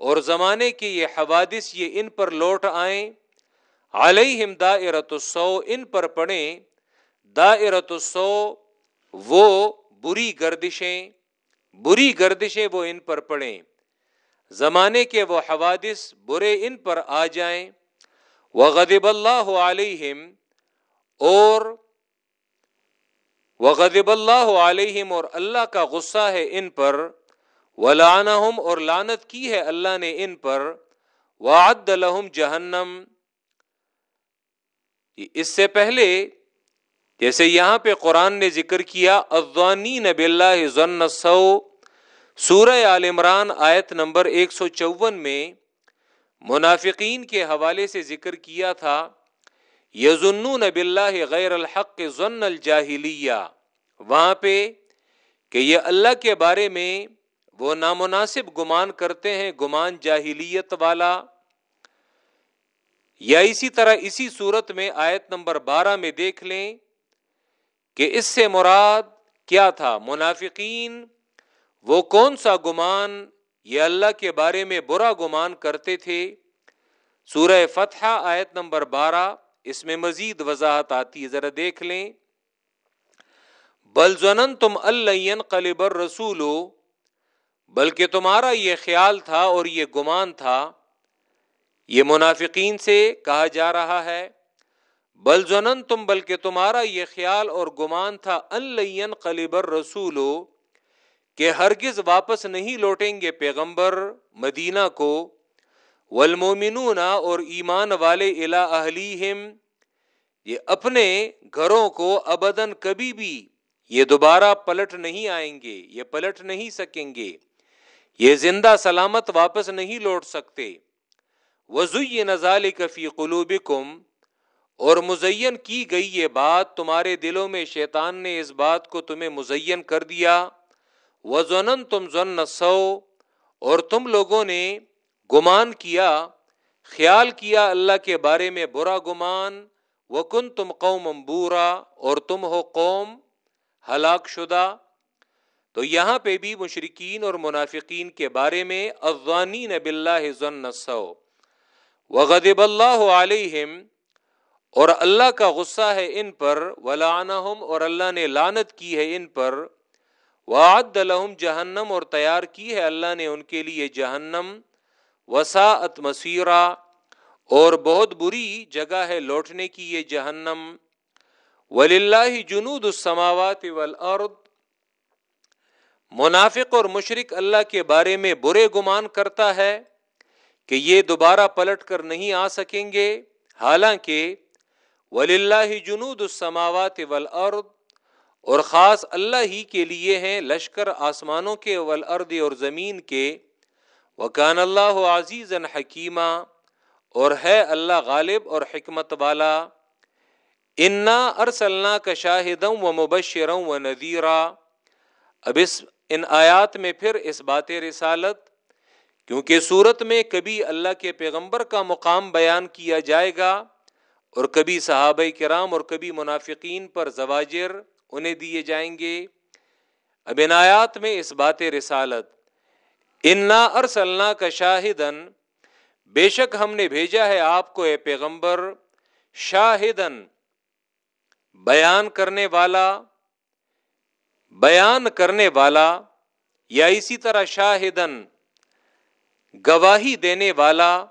اور زمانے کے یہ حوادث یہ ان پر لوٹ آئیں علیہم دائرۃ السو ان پر پڑیں دائرۃ السو وہ بری گردشیں بری گردشیں وہ ان پر پڑیں زمانے کے وہ حوادث برے ان پر آ جائیں۔ وہ اللہ علیہم اور وہ اللہ علیہم اور اللہ کا غصہ ہے ان پر وہ اور لانت کی ہے اللہ نے ان پر، وعد لہم جہنم۔ اس سے پہلے، جیسے یہاں پہ قرآن نے ذکر کیا افغانی نب اللہ ضن سو سورہ عال عمران آیت نمبر ایک سو چون میں منافقین کے حوالے سے ذکر کیا تھا۔ یزن نب اللہ غیر الحق ضن الجاہلیہ۔ وہاں پہ کہ یہ اللہ کے بارے میں وہ نامناسب گمان کرتے ہیں، گمان جاہلیت والا۔ یا اسی طرح اسی صورت میں آیت نمبر بارہ میں دیکھ لیں کہ اس سے مراد کیا تھا؟ منافقین، وہ کون سا گمان یہ اللہ کے بارے میں برا گمان کرتے تھے؟ سورہ فتح آیت نمبر بارہ۔ اس میں مزید وضاحت آتی ہے، ذرا دیکھ لیں۔ بل زنن تم اللہ قلبر رسولو بلکہ تمہارا یہ خیال تھا اور یہ گمان تھا۔ یہ منافقین سے کہا جا رہا ہے، بل زنن تم بلکہ تمہارا یہ خیال اور گمان تھا اللہ قلبر رسولو کہ ہرگز واپس نہیں لوٹیں گے پیغمبر مدینہ کو۔ والمومنون اور ایمان والے الا اہلیہم، یہ اپنے گھروں کو ابدن کبھی بھی یہ دوبارہ پلٹ نہیں آئیں گے، یہ پلٹ نہیں سکیں گے، یہ زندہ سلامت واپس نہیں لوٹ سکتے۔ وزوی نظال کفی قلوب اور مزین کی گئی یہ بات تمہارے دلوں میں شیطان نے اس بات کو تمہیں مزین کر دیا۔ وزن تم ضن سو اور تم لوگوں نے گمان کیا، خیال کیا اللہ کے بارے میں برا گمان وہ کن تم قوم بورا، اور تم ہو قوم ہلاک شدہ۔ تو یہاں پہ بھی مشرقین اور منافقین کے بارے میں افغانی نب اللہ سو وغدب اللہ علیہم اور اللہ کا غصہ ہے ان پر۔ ولعنہم اور اللہ نے لانت کی ہے ان پر۔ وعد لہم جہنم، اور تیار کی ہے اللہ نے ان کے لیے جہنم۔ وساعت مسیرہ، اور بہت بری جگہ ہے لوٹنے کی یہ جہنم۔ ولی اللہ جنود السماوات والارض منافق اور مشرق اللہ کے بارے میں برے گمان کرتا ہے کہ یہ دوبارہ پلٹ کر نہیں آ سکیں گے۔ حالانکہ ولی اللہ جنود السماوات والارض اور خاص اللہ ہی کے لیے ہیں لشکر آسمانوں کے والارض اور زمین کے۔ وکان اللہ عزیز حکیمہ اور ہے اللہ غالب اور حکمت والا۔ انا ارسلنا کا شاہدم و مبشرم و نذیرہ اب اس، ان آیات میں پھر اس بات رسالت، کیونکہ صورت میں کبھی اللہ کے پیغمبر کا مقام بیان کیا جائے گا، اور کبھی صحابہ کرام اور کبھی منافقین پر زواجر انہیں دیے جائیں گے۔ اب ان آیات میں اس بات رسالت انا ارسلنا کا شاہدن بے شک ہم نے بھیجا ہے آپ کو اے پیغمبر شاہدن بیان کرنے والا، بیان کرنے والا یا اسی طرح شاہدن گواہی دینے والا،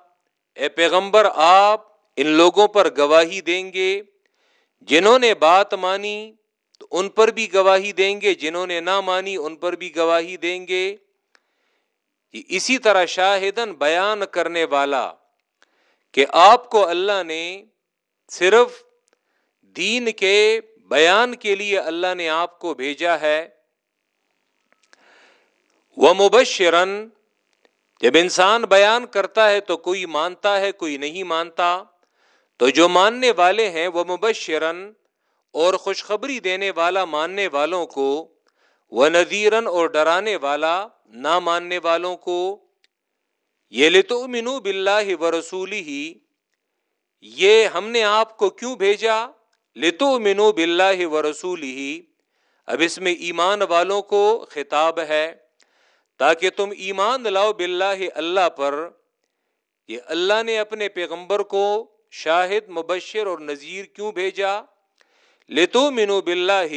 اے پیغمبر آپ ان لوگوں پر گواہی دیں گے، جنہوں نے بات مانی تو ان پر بھی گواہی دیں گے، جنہوں نے نہ مانی ان پر بھی گواہی دیں گے۔ اسی طرح شاہدن بیان کرنے والا کہ آپ کو اللہ نے صرف دین کے بیان کے لیے اللہ نے آپ کو بھیجا ہے۔ وہ مبشرن جب انسان بیان کرتا ہے تو کوئی مانتا ہے، کوئی نہیں مانتا۔ تو جو ماننے والے ہیں وہ مبشرن اور خوشخبری دینے والا، ماننے والوں کو وہ نذیرن اور ڈرانے والا نہ ماننے والوں کو، یہ لتو منو بلّہ و رسولی ہی یہ ہم نے آپ کو کیوں بھیجا؟ لتو منو بلّہ و رسول ہی اب اس میں ایمان والوں کو خطاب ہے، تاکہ تم ایمان لاؤ بلّہ اللہ پر یہ اللہ نے اپنے پیغمبر کو شاہد، مبشر اور نذیر کیوں بھیجا؟ لتو منو بلّہ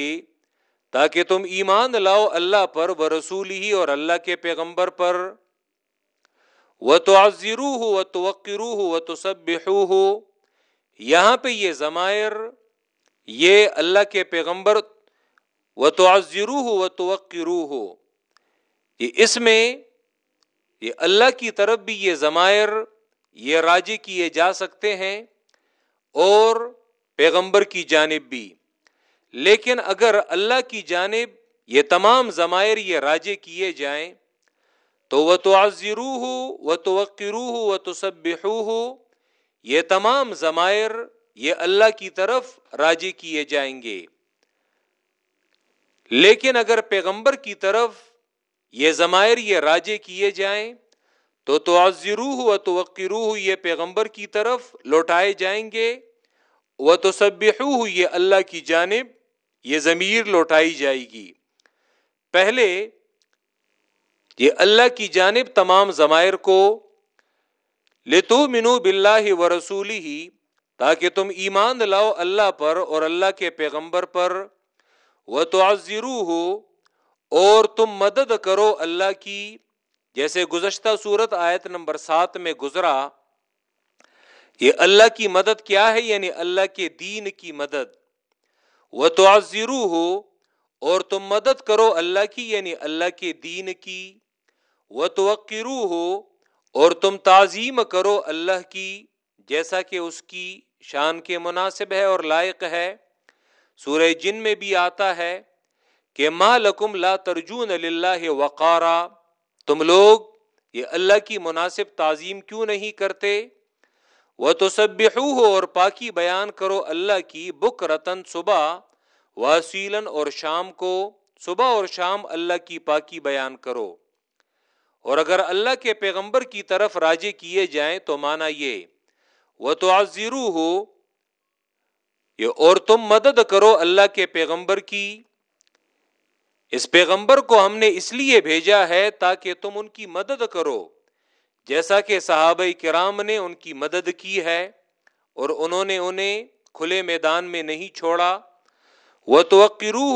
تاکہ تم ایمان لاؤ اللہ پر و رسول ہی اور اللہ کے پیغمبر پر۔ وہ تو عزرو ہو وہ تو وقرو ہو وہ تو سب ہو یہاں پہ یہ ضمائر، یہ اللہ کے پیغمبر۔ و تو عزرو ہو و تو ہو یہ اس میں، یہ اللہ کی طرف بھی یہ ضمائر، یہ راجی کیے جا سکتے ہیں اور پیغمبر کی جانب بھی۔ لیکن اگر اللہ کی جانب یہ تمام ضمائر یہ راجے کیے جائیں، تو وہ تو عزرو ہو وہ تو وقرو ہو وہ تو ہو یہ تمام ضمائر یہ اللہ کی طرف راجی کیے جائیں گے۔ لیکن اگر پیغمبر کی طرف یہ ضمائر یہ راجے کیے جائیں، تو تو عزرو ہو تو وقرو یہ پیغمبر کی طرف لوٹائے جائیں گے وہ تو یہ اللہ کی جانب یہ ضمیر لوٹائی جائے گی۔ پہلے یہ اللہ کی جانب تمام ضمائر کو لتو منو بلّہ و رسولی ہی تاکہ تم ایمان لاؤ اللہ پر اور اللہ کے پیغمبر پر وہ تو ہو اور تم مدد کرو اللہ کی۔ جیسے گزشتہ صورت آیت نمبر سات میں گزرا، یہ اللہ کی مدد کیا ہے؟ یعنی اللہ کے دین کی مدد۔ وہ تو ہو اور تم مدد کرو اللہ کی یعنی اللہ کے دین کی۔ وہ تو ہو اور تم تعظیم کرو اللہ کی، جیسا کہ اس کی شان کے مناسب ہے اور لائق ہے۔ سورہ جن میں بھی آتا ہے کہ ما لکم لا ترجون اللہ وقارا۔ تم لوگ، یہ اللہ کی مناسب تعظیم کیوں نہیں کرتے؟ وہ تو سب ہو اور پاکی بیان کرو اللہ کی بک رتن صبح وسیلن اور شام کو، صبح اور شام اللہ کی پاکی بیان کرو۔ اور اگر اللہ کے پیغمبر کی طرف راجے کیے جائیں تو مانا یہ وہ تو آزیرو ہو یہ اور تم مدد کرو اللہ کے پیغمبر کی۔ اس پیغمبر کو ہم نے اس لیے بھیجا ہے تاکہ تم ان کی مدد کرو۔ جیسا کہ صحابہ کرام نے ان کی مدد کی ہے اور انہوں نے انہیں کھلے میدان میں نہیں چھوڑا وہ تو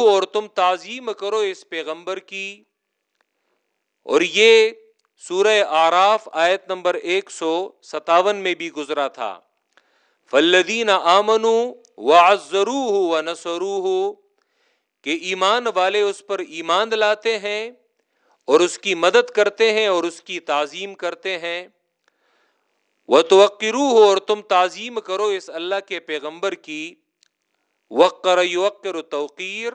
اور تم تعظیم کرو اس پیغمبر کی۔ اور یہ سورہ آراف آیت نمبر ایک سو ستاون میں بھی گزرا تھا۔ فلدین آمنو و ازرو ہو و نسرو ہو کہ ایمان والے اس پر ایمان لاتے ہیں۔ اور اس کی مدد کرتے ہیں اور اس کی تعظیم کرتے ہیں۔ وہ توقرو ہو اور تم تعظیم کرو اس اللہ کے پیغمبر کی۔ وقر یوقر توقیر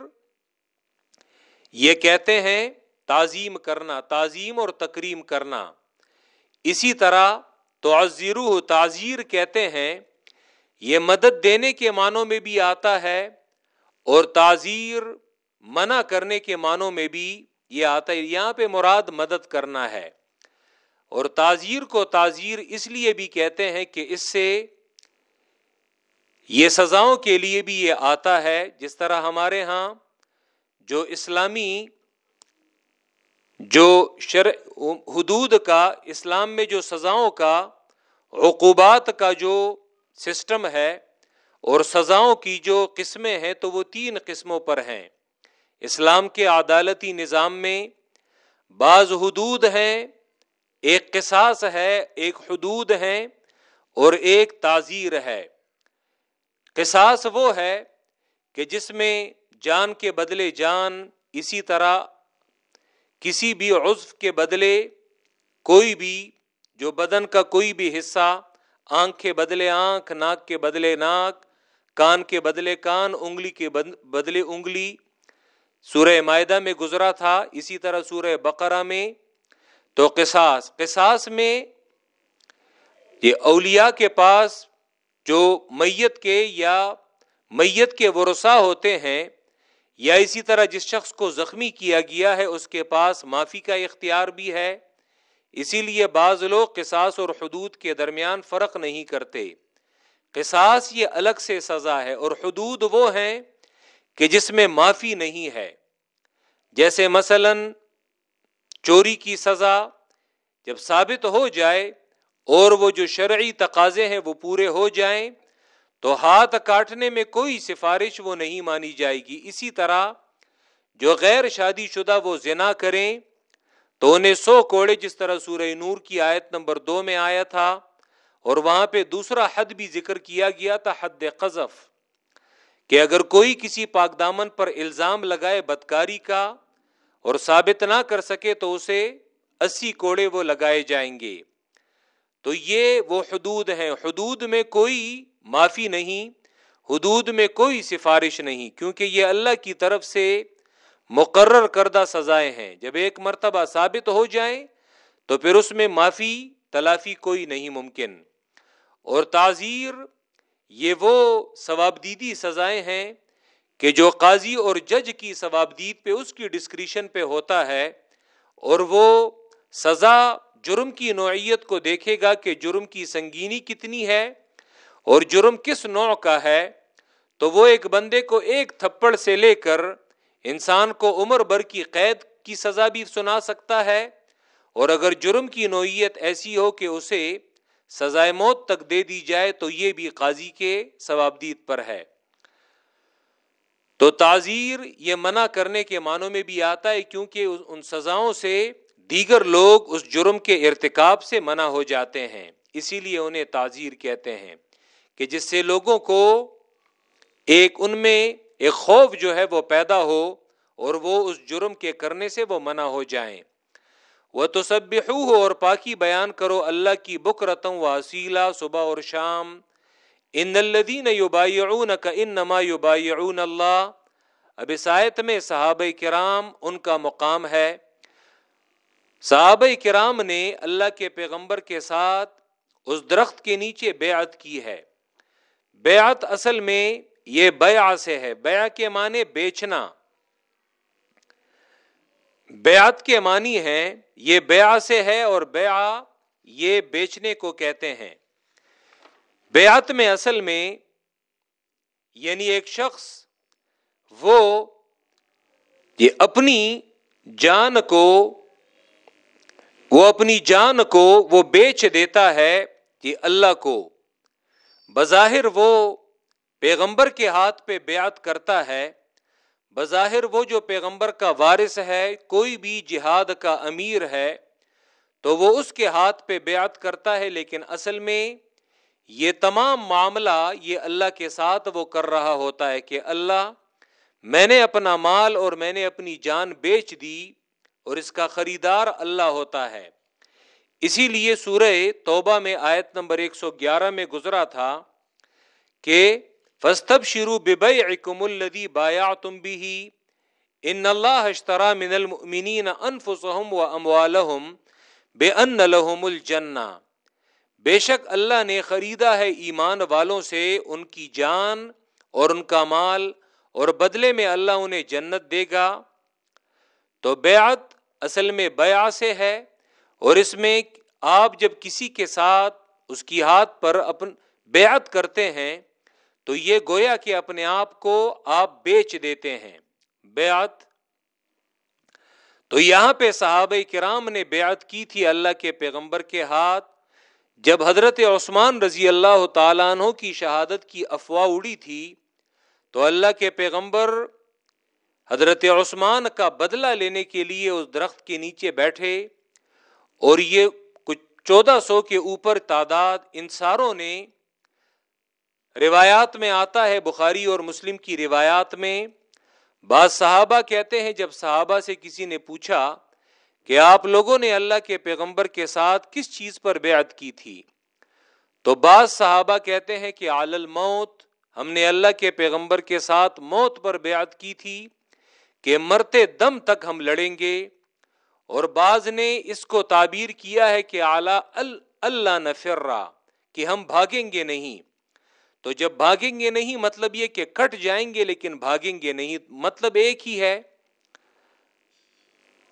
یہ کہتے ہیں، تعظیم کرنا، تعظیم اور تکریم کرنا۔ اسی طرح تو عزیرو تعزیر کہتے ہیں۔ یہ مدد دینے کے معنوں میں بھی آتا ہے اور تعزیر منع کرنے کے معنوں میں بھی یہ آتا ہے، یہاں پہ مراد مدد کرنا ہے۔ اور تعزیر کو تعزیر اس لیے بھی کہتے ہیں کہ اس سے یہ سزاؤں کے لیے بھی یہ آتا ہے، جس طرح ہمارے ہاں جو اسلامی، جو شر حدود کا، اسلام میں جو سزاؤں کا، عقوبات کا جو سسٹم ہے اور سزاؤں کی جو قسمیں ہیں تو وہ تین قسموں پر ہیں۔ اسلام کے عدالتی نظام میں بعض حدود ہیں، ایک قصاص ہے، ایک حدود ہے اور ایک تعزیر ہے۔ قصاص وہ ہے کہ جس میں جان کے بدلے جان، اسی طرح کسی بھی عزف کے بدلے کوئی بھی، جو بدن کا کوئی بھی حصہ، آنکھ کے بدلے آنکھ، ناک کے بدلے ناک، کان کے بدلے کان، انگلی کے بدلے انگلی سورہ معدہ میں گزرا تھا، اسی طرح سورہ بقرہ میں۔ تو قصاص قصاص میں یہ اولیاء کے پاس جو میت کے یا میت کے ورسا ہوتے ہیں، یا اسی طرح جس شخص کو زخمی کیا گیا ہے، اس کے پاس معافی کا اختیار بھی ہے۔ اسی لیے بعض لوگ قصاص اور حدود کے درمیان فرق نہیں کرتے۔ قصاص یہ الگ سے سزا ہے اور حدود وہ ہیں کہ جس میں معافی نہیں ہے۔ جیسے مثلا چوری کی سزا جب ثابت ہو جائے اور وہ جو شرعی تقاضے ہیں وہ پورے ہو جائیں، تو ہاتھ کاٹنے میں کوئی سفارش وہ نہیں مانی جائے گی۔ اسی طرح جو غیر شادی شدہ وہ زنا کریں، تو انہیں سو کوڑے جس طرح سورہ نور کی آیت نمبر دو میں آیا تھا اور وہاں پہ دوسرا حد بھی ذکر کیا گیا تھا، حد قذف۔ کہ اگر کوئی کسی پاک دامن پر الزام لگائے بدکاری کا اور ثابت نہ کر سکے تو اسے اسی کوڑے وہ لگائے جائیں گے۔ تو یہ وہ حدود ہیں۔ حدود میں کوئی معافی نہیں، حدود میں کوئی سفارش نہیں، کیونکہ یہ اللہ کی طرف سے مقرر کردہ سزائیں ہیں۔ جب ایک مرتبہ ثابت ہو جائیں تو پھر اس میں معافی، تلافی کوئی نہیں ممکن۔ اور تعزیر یہ وہ ثوابدیدی سزائیں ہیں کہ جو قاضی اور جج کی ثوابدید پہ اس کی ڈسکریشن پہ ہوتا ہے اور وہ سزا جرم کی نوعیت کو دیکھے گا کہ جرم کی سنگینی کتنی ہے اور جرم کس نوع کا ہے، تو وہ ایک بندے کو ایک تھپڑ سے لے کر انسان کو عمر بھر کی قید کی سزا بھی سنا سکتا ہے اور اگر جرم کی نوعیت ایسی ہو کہ اسے سزائے موت تک دے دی جائے تو یہ بھی قاضی کے ثوابدید پر ہے۔ تو تعزیر یہ منع کرنے کے معنوں میں بھی آتا ہے کیونکہ ان سزاؤں سے دیگر لوگ اس جرم کے ارتکاب سے منع ہو جاتے ہیں۔ اسی لیے انہیں تعزیر کہتے ہیں کہ جس سے لوگوں کو ایک ان میں ایک خوف جو ہے وہ پیدا ہو اور وہ اس جرم کے کرنے سے وہ منع ہو جائیں۔ وہ تو سب ہو اور پاکی بیان کرو اللہ کی بک رتم و اصیلا صبح اور شام۔ ان الدین یوبایعون کا ان نما یوبایعون اللہ۔ اب عیسائیت میں صحابہ کرام ان کا مقام ہے۔ صحابہ کرام نے اللہ کے پیغمبر کے ساتھ اس درخت کے نیچے بیعت کی ہے۔ بیعت اصل میں یہ بیع سے ہے۔ بیع کے معنی بیچنا۔ بیعت کے معنی ہے یہ بیع سے ہے اور بیع یہ بیچنے کو کہتے ہیں۔ بیعت میں اصل میں یعنی ایک شخص وہ یہ اپنی جان کو، وہ اپنی جان کو وہ بیچ دیتا ہے کہ اللہ کو۔ بظاہر وہ پیغمبر کے ہاتھ پہ بیعت کرتا ہے۔ بظاہر وہ جو پیغمبر کا وارث ہے، کوئی بھی جہاد کا امیر ہے، تو وہ اس کے ہاتھ پہ بیعت کرتا ہے، لیکن اصل میں یہ تمام معاملہ یہ اللہ کے ساتھ وہ کر رہا ہوتا ہے کہ اللہ، میں نے اپنا مال اور میں نے اپنی جان بیچ دی اور اس کا خریدار اللہ ہوتا ہے۔ اسی لیے سورہ توبہ میں آیت نمبر ایک سو گیارہ میں گزرا تھا کہ فستب شروع اکم الدی بایا تم بھی ان اللہ اشترا من المؤمنین انفسهم و اموالهم بے ان لهم الجنہ بے شک اللہ نے خریدا ہے ایمان والوں سے ان کی جان اور ان کا مال اور بدلے میں اللہ انہیں جنت دے گا. تو بیعت اصل میں بیا سے ہے اور اس میں آپ جب کسی کے ساتھ اس کی ہاتھ پر اپن بیعت کرتے ہیں تو یہ گویا کہ اپنے آپ کو آپ بیچ دیتے ہیں۔ بیعت۔ تو یہاں پہ صحابہ کرام نے بیعت کی تھی اللہ کے پیغمبر کے ہاتھ۔ جب حضرت عثمان رضی اللہ تعالیٰ عنہ کی شہادت کی افواہ اڑی تھی، تو اللہ کے پیغمبر حضرت عثمان کا بدلہ لینے کے لیے اس درخت کے نیچے بیٹھے۔ اور یہ کچھ چودہ سو کے اوپر تعداد انصاروں نے روایات میں آتا ہے، بخاری اور مسلم کی روایات میں بعض صحابہ کہتے ہیں، جب صحابہ سے کسی نے پوچھا کہ آپ لوگوں نے اللہ کے پیغمبر کے ساتھ کس چیز پر بیعت کی تھی؟ تو بعض صحابہ کہتے ہیں کہ عالل موت ہم نے اللہ کے پیغمبر کے ساتھ موت پر بیعت کی تھی کہ مرتے دم تک ہم لڑیں گے۔ اور بعض نے اس کو تعبیر کیا ہے کہ اعلی اللہ نفرا کہ ہم بھاگیں گے نہیں۔ تو جب بھاگیں گے نہیں مطلب یہ کہ کٹ جائیں گے، لیکن بھاگیں گے نہیں مطلب ایک ہی ہے۔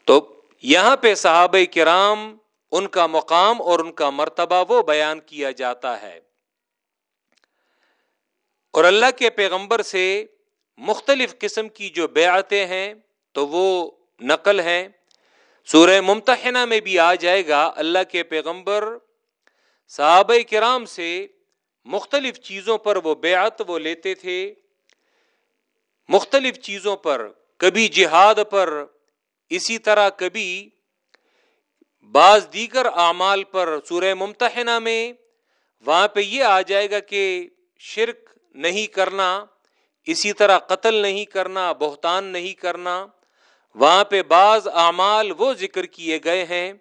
تو یہاں پہ صحابہ کرام ان کا مقام اور ان کا مرتبہ وہ بیان کیا جاتا ہے۔ اور اللہ کے پیغمبر سے مختلف قسم کی جو بیعتیں ہیں تو وہ نقل ہیں۔ سورہ ممتحنہ میں بھی آ جائے گا۔ اللہ کے پیغمبر صحابہ کرام سے مختلف چیزوں پر وہ بیعت وہ لیتے تھے، مختلف چیزوں پر، کبھی جہاد پر، اسی طرح کبھی بعض دیگر اعمال پر سورہ ممتحنہ میں، وہاں پہ یہ آ جائے گا کہ شرک نہیں کرنا، اسی طرح قتل نہیں کرنا، بہتان نہیں کرنا، وہاں پہ بعض اعمال وہ ذکر کیے گئے ہیں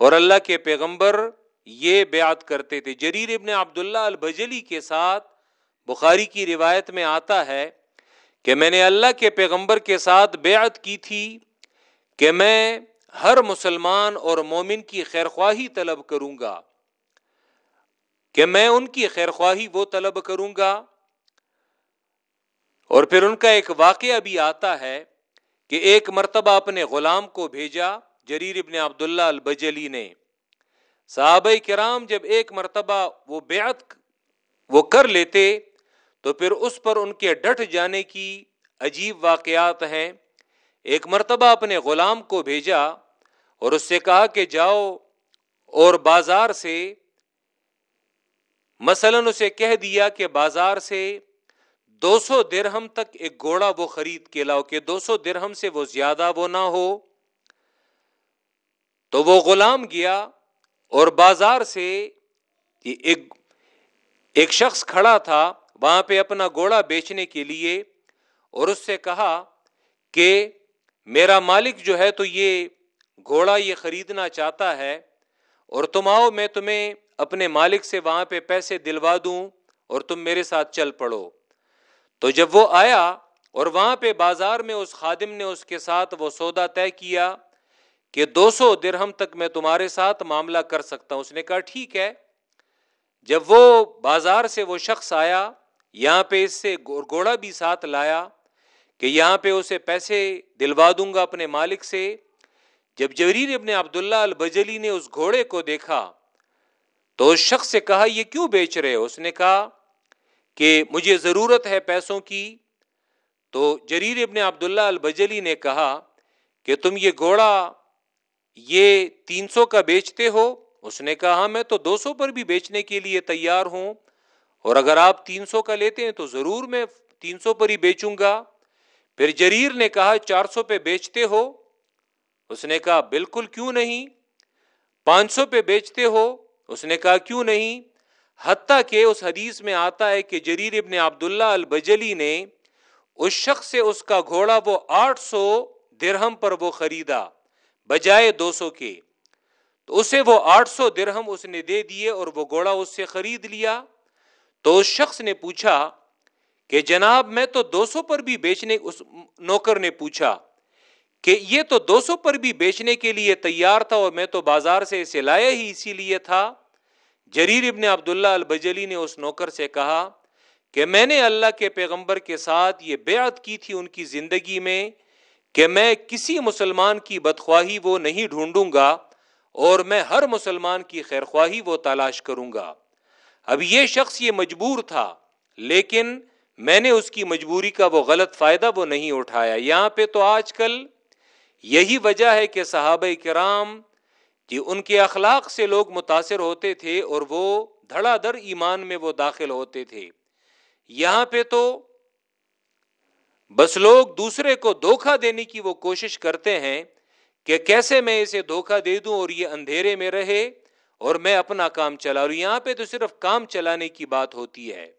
اور اللہ کے پیغمبر یہ بیعت کرتے تھے۔ جریر ابن عبداللہ البجلی کے ساتھ بخاری کی روایت میں آتا ہے کہ میں نے اللہ کے پیغمبر کے ساتھ بیعت کی تھی کہ میں ہر مسلمان اور مومن کی خیر خواہی طلب کروں گا۔ کہ میں ان کی خیر خواہی وہ طلب کروں گا۔ اور پھر ان کا ایک واقعہ بھی آتا ہے کہ ایک مرتبہ اپنے غلام کو بھیجا، جریر ابن عبداللہ البجلی نے۔ صحابہ کرام جب ایک مرتبہ وہ بیعت وہ کر لیتے تو پھر اس پر ان کے ڈٹ جانے کی عجیب واقعات ہیں۔ ایک مرتبہ اپنے غلام کو بھیجا اور اس سے کہا کہ جاؤ اور بازار سے، مثلا اسے کہہ دیا کہ بازار سے دو سو درہم تک ایک گھوڑا وہ خرید کے لاؤ، کہ دو سو درہم سے وہ زیادہ وہ نہ ہو۔ تو وہ غلام گیا اور بازار سے ایک ایک شخص کھڑا تھا وہاں پہ اپنا گھوڑا بیچنے کے لیے اور اس سے کہا کہ میرا مالک جو ہے تو یہ گھوڑا یہ خریدنا چاہتا ہے اور تم آؤ، میں تمہیں اپنے مالک سے وہاں پہ پیسے دلوا دوں اور تم میرے ساتھ چل پڑو۔ تو جب وہ آیا اور وہاں پہ بازار میں اس خادم نے اس کے ساتھ وہ سودا طے کیا کہ دو سو درہم تک میں تمہارے ساتھ معاملہ کر سکتا ہوں۔ اس نے کہا، ٹھیک ہے۔ جب وہ بازار سے وہ شخص آیا، یہاں پہ اس سے گوڑا بھی ساتھ لایا کہ یہاں پہ اسے پیسے دلوا دوں گا اپنے مالک سے۔ جب جریر ابن عبداللہ البجلی نے اس گھوڑے کو دیکھا تو اس شخص سے کہا، یہ کیوں بیچ رہے اس نے کہا کہ مجھے ضرورت ہے پیسوں کی۔ تو جریر ابن عبداللہ البجلی نے کہا کہ تم یہ گھوڑا یہ تین سو کا بیچتے ہو؟ اس نے کہا، میں تو دو سو پر بھی بیچنے کے لیے تیار ہوں۔ اور اگر آپ تین سو کا لیتے ہیں تو ضرور میں تین سو پر ہی بیچوں گا۔ پھر جریر نے کہا، چار سو پہ بیچتے ہو؟ اس نے کہا، بالکل کیوں نہیں؟ پانچ سو پہ بیچتے ہو؟ اس نے کہا، کیوں نہیں؟ حتیٰ کہ اس حدیث میں آتا ہے کہ جریر ابن عبداللہ البجلی نے اس شخص سے اس کا گھوڑا وہ آٹھ سو درہم پر وہ خریدا۔ بجائے دو سو کے۔ تو اسے وہ آٹھ سو درہم اس نے دے دیے اور وہ گھوڑا اس سے خرید لیا۔ تو اس شخص نے پوچھا کہ جناب، میں تو دو سو پر بھی بیچنے، اس نوکر نے پوچھا کہ یہ تو دو سو پر بھی بیچنے کے لیے تیار تھا اور میں تو بازار سے اسے لایا ہی اسی لیے تھا۔ جریر ابن عبداللہ البجلی نے اس نوکر سے کہا کہ میں نے اللہ کے پیغمبر کے ساتھ یہ بیعت کی تھی ان کی زندگی میں۔ کہ میں کسی مسلمان کی بدخواہی وہ نہیں ڈھونڈوں گا اور میں ہر مسلمان کی خیر خواہی وہ تلاش کروں گا۔ اب یہ شخص یہ مجبور تھا، لیکن میں نے اس کی مجبوری کا وہ غلط فائدہ وہ نہیں اٹھایا۔ یہاں پہ تو آج کل یہی وجہ ہے کہ صحابہ کرام کہ ان کے اخلاق سے لوگ متاثر ہوتے تھے اور وہ دھڑا در ایمان میں وہ داخل ہوتے تھے۔ یہاں پہ تو بس لوگ دوسرے کو دھوکہ دینے کی وہ کوشش کرتے ہیں کہ کیسے میں اسے دھوکہ دے دوں اور یہ اندھیرے میں رہے اور میں اپنا کام چلا اور یہاں پہ تو صرف کام چلانے کی بات ہوتی ہے۔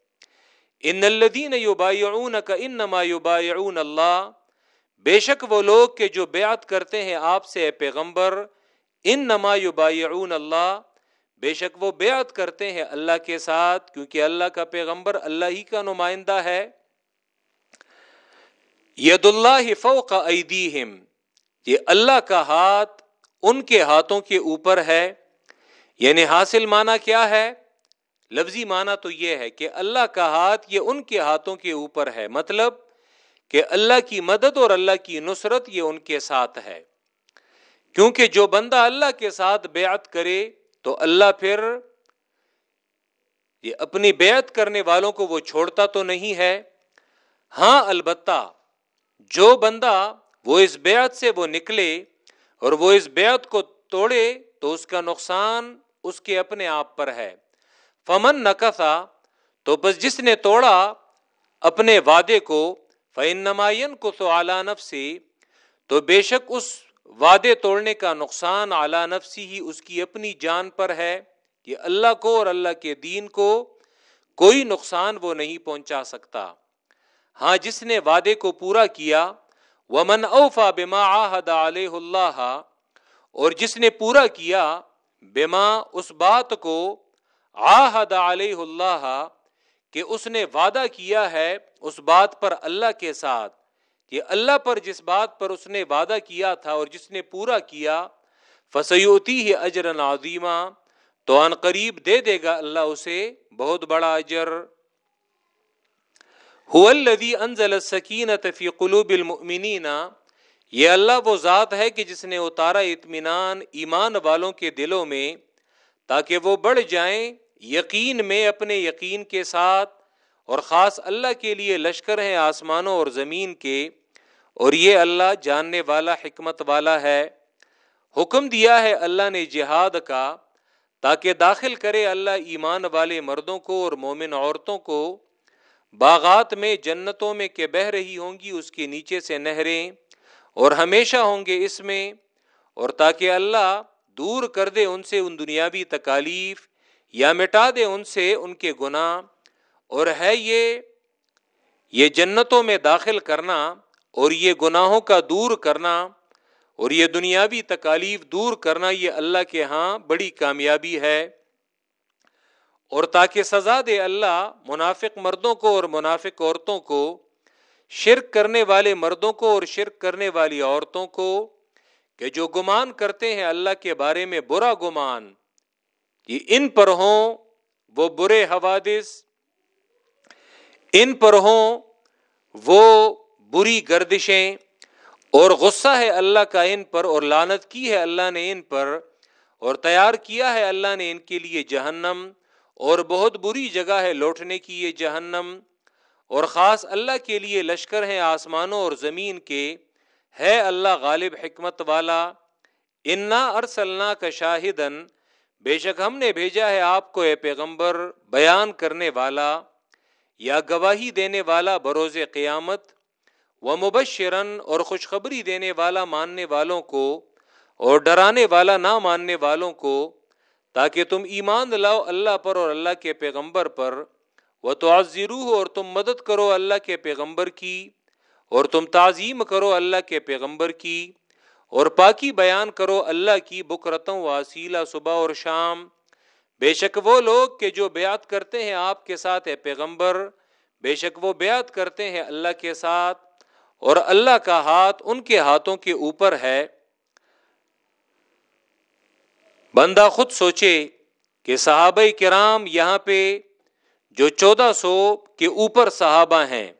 ان الدین یوبایعون کا ان نما یوبایعون اللہ۔ بے شک وہ لوگ کے جو بیعت کرتے ہیں آپ سے پیغمبر ان نما یبایعون اللہ۔ بے شک وہ بیعت کرتے ہیں اللہ کے ساتھ، کیونکہ اللہ کا پیغمبر اللہ ہی کا نمائندہ ہے۔ ید اللہ فوق ایدیہم، یہ اللہ کا ہاتھ ان کے ہاتھوں کے اوپر ہے۔ یعنی حاصل مانا کیا ہے؟ لفظی مانا تو یہ ہے کہ اللہ کا ہاتھ یہ ان کے ہاتھوں کے اوپر ہے مطلب کہ اللہ کی مدد اور اللہ کی نصرت یہ ان کے ساتھ ہے۔ کیونکہ جو بندہ اللہ کے ساتھ بیعت کرے تو اللہ پھر یہ اپنی بیعت کرنے والوں کو وہ چھوڑتا تو نہیں ہے۔ ہاں البتہ جو بندہ وہ اس بیعت سے وہ نکلے اور وہ اس بیعت کو توڑے تو اس کا نقصان اس کے اپنے آپ پر ہے۔ فمن نقصا تو بس جس نے توڑا اپنے وعدے کو فن نمائن کو تو اعلی نفسی تو بے شک اس وعدے توڑنے کا نقصان اعلی نفسی ہی اس کی اپنی جان پر ہے کہ اللہ کو اور اللہ کے دین کو کوئی نقصان وہ نہیں پہنچا سکتا۔ ہاں جس نے وعدے کو پورا کیا وہ من اوفا بما عہد علیہ اللہ اور جس نے پورا کیا، بما اس بات کو عہد علیہ اللہ کہ اس نے وعدہ کیا ہے اس بات پر اللہ کے ساتھ، کہ اللہ پر جس بات پر اس نے وعدہ کیا تھا اور جس نے پورا کیا فسیوتی ہی اجر عظیمہ تو ان قریب دے دے گا اللہ اسے بہت بڑا اجر۔ الذي انزل السکینت فی قلوب المؤمنین. یہ اللہ وہ ذات ہے کہ جس نے اتارا اطمینان ایمان والوں کے دلوں میں، تاکہ وہ بڑھ جائیں یقین میں اپنے یقین کے ساتھ، اور خاص اللہ کے لیے لشکر ہیں آسمانوں اور زمین کے۔ اور یہ اللہ جاننے والا، حکمت والا ہے۔ حکم دیا ہے اللہ نے جہاد کا، تاکہ داخل کرے اللہ ایمان والے مردوں کو اور مومن عورتوں کو۔ باغات میں جنتوں میں کہ بہ رہی ہوں گی، اس کے نیچے سے نہریں اور ہمیشہ ہوں گے اس میں۔ اور تاکہ اللہ دور کر دے ان سے ان دنیاوی تکالیف، یا مٹا دے ان سے ان کے گناہ۔ اور ہے یہ یہ جنتوں میں داخل کرنا اور یہ گناہوں کا دور کرنا اور یہ دنیاوی تکالیف دور کرنا، یہ اللہ کے ہاں بڑی کامیابی ہے۔ اور تاکہ سزا دے اللہ منافق مردوں کو اور منافق عورتوں کو، شرک کرنے والے مردوں کو اور شرک کرنے والی عورتوں کو، کہ جو گمان کرتے ہیں اللہ کے بارے میں برا گمان، کہ ان پر ہوں وہ برے حوادث، ان پر ہوں وہ بری گردشیں، اور غصہ ہے اللہ کا ان پر اور لانت کی ہے اللہ نے ان پر، اور تیار کیا ہے اللہ نے ان کے لیے جہنم اور بہت بری جگہ ہے لوٹنے کی یہ جہنم۔ اور خاص اللہ کے لیے لشکر ہیں آسمانوں اور زمین کے۔ ہے اللہ غالب حکمت والا۔ انا ارسلنا کا شاہدن بے شک ہم نے بھیجا ہے آپ کو اے پیغمبر بیان کرنے والا۔ یا گواہی دینے والا بروز قیامت۔ و مبشرن اور خوشخبری دینے والا ماننے والوں کو۔ اور ڈرانے والا نہ ماننے والوں کو۔ تاکہ تم ایمان لاؤ اللہ پر اور اللہ کے پیغمبر پر۔ وہ تو اور تم مدد کرو اللہ کے پیغمبر کی۔ اور تم تعظیم کرو اللہ کے پیغمبر کی۔ اور پاکی بیان کرو اللہ کی بکرتوں واسیلہ صبح اور شام۔ بے شک وہ لوگ کہ جو بیعت کرتے ہیں آپ کے ساتھ ہے پیغمبر، بے شک وہ بیعت کرتے ہیں اللہ کے ساتھ۔ اور اللہ کا ہاتھ ان کے ہاتھوں کے اوپر ہے۔ بندہ خود سوچے کہ صحابہ کرام یہاں پہ جو چودہ سو کے اوپر صحابہ ہیں،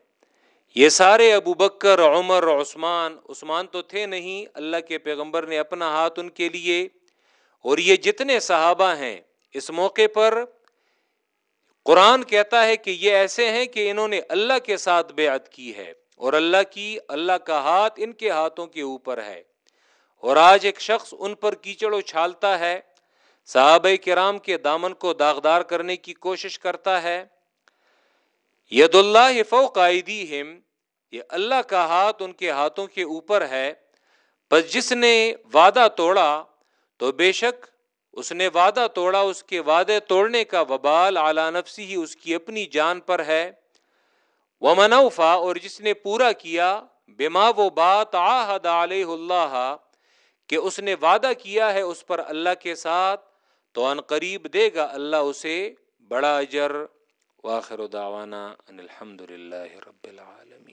یہ سارے ابو بکر، عمر، عثمان عثمان تو تھے نہیں، اللہ کے پیغمبر نے اپنا ہاتھ ان کے لیے، اور یہ جتنے صحابہ ہیں، اس موقع پر قرآن کہتا ہے کہ یہ ایسے ہیں کہ انہوں نے اللہ کے ساتھ بیعت کی ہے، اور اللہ کی، اللہ کا ہاتھ ان کے ہاتھوں کے اوپر ہے۔ اور آج ایک شخص ان پر کیچڑ اچھالتا ہے۔ صحابہ کرام کے دامن کو داغدار کرنے کی کوشش کرتا ہے۔ ید اللہ فوق ہم یہ اللہ کا ہاتھ ان کے ہاتھوں کے اوپر ہے۔ پر جس نے وعدہ توڑا، تو بے شک اس نے وعدہ توڑا، اس کے وعدے توڑنے کا وبال اعلی نفسی ہی اس کی اپنی جان پر ہے۔ وہ منوفا اور جس نے پورا کیا، بما وہ بات آحد علیہ اللہ کہ اس نے وعدہ کیا ہے اس پر اللہ کے ساتھ، تو ان قریب دے گا اللہ اسے بڑا اجر۔ واخر دعوانا ان الحمد للہ رب العالمین۔